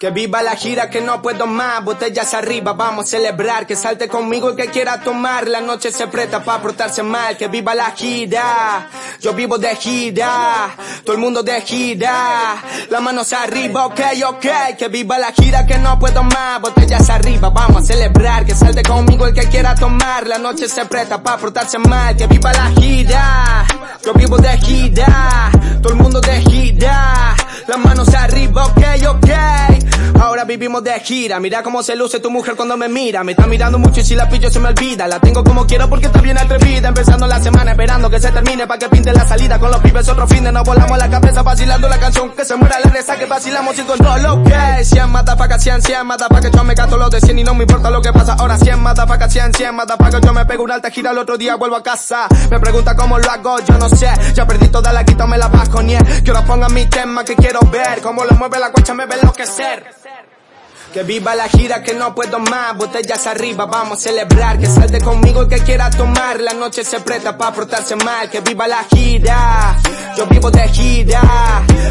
Que viva la gira, que no puedo más, botellas arriba, vamos a celebrar, que salte conmigo el que quiera tomar, la noche se presta para portarse mal, que viva la gira, yo vivo de gira, todo el mundo de gira, las manos arriba, ok, ok, que viva la gira, que no puedo más, botellas arriba, vamos a celebrar, que salte conmigo el que quiera tomar, la noche se presta para portarse mal, que viva la gira, yo vivo de gira, todo el mundo de vivimos de gira, mira cómo se luce tu mujer cuando me mira. Me está mirando mucho y si la pillo se me olvida. La tengo como quiero porque está bien atrevida. Empezando la semana esperando que se termine para que pinte la salida. Con los pibes otro fin de nos volamos la cabeza vacilando la canción. Que se muera la reza que vacilamos sin control, ok. 100 motherfuckers, 100, 100 motherfuckers. Yo me gasto los de 100 y no me importa lo que pasa. Ahora 100 motherfuckers, 100, 100 motherfuckers. Yo me pego una alta gira, el otro día vuelvo a casa. Me pregunta cómo lo hago, yo no sé. Ya perdí toda la quito, me la bajo, nie. Que ahora pongan mi tema que quiero ver. Cómo lo mueve la cuacha, me ve enloquecer. Que viva la gira, que no puedo más, botellas arriba, vamos a celebrar, que salte conmigo el que quiera tomar, la noche se presta para portarse mal, que viva la gira, yo vivo de gira,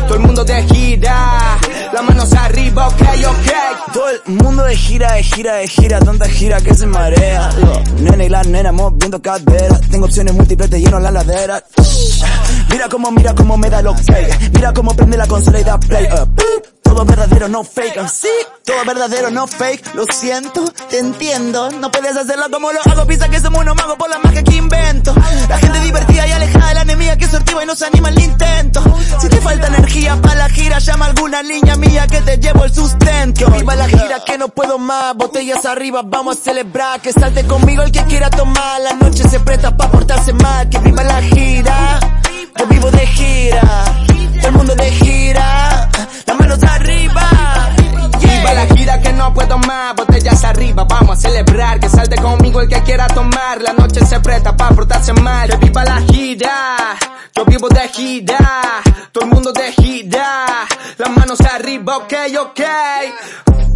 todo el mundo de gira, las manos arriba, ok, ok. Todo el mundo de gira, de gira, de gira, tanta gira que se marea. Los nene y la nena moviendo cadera, tengo opciones múltiples, te lleno la ladera. Mira cómo, mira cómo me da lo que, mira cómo prende la consola y da play up. Todo verdadero, no fake, sí, todo verdadero, no fake. Lo siento, te entiendo. No puedes hacerlo como lo hago. Piensa que somos unos magos por la magia que invento. La gente divertida y alejada de la enemiga que sortiva y no se anima al intento. Si te falta energía para la gira, llama a alguna niña mía que te llevo el sustento. Que viva la gira, que no puedo más. Botellas arriba, vamos a celebrar. Que salte conmigo el que quiera tomar. La noche se presta para portarse mal. Que viva la gira. Celebrar, que salte conmigo el que quiera tomar, la noche se presta para portarse mal, que viva la gira, yo vivo de gira, todo el mundo de gira, las manos arriba, ok, ok.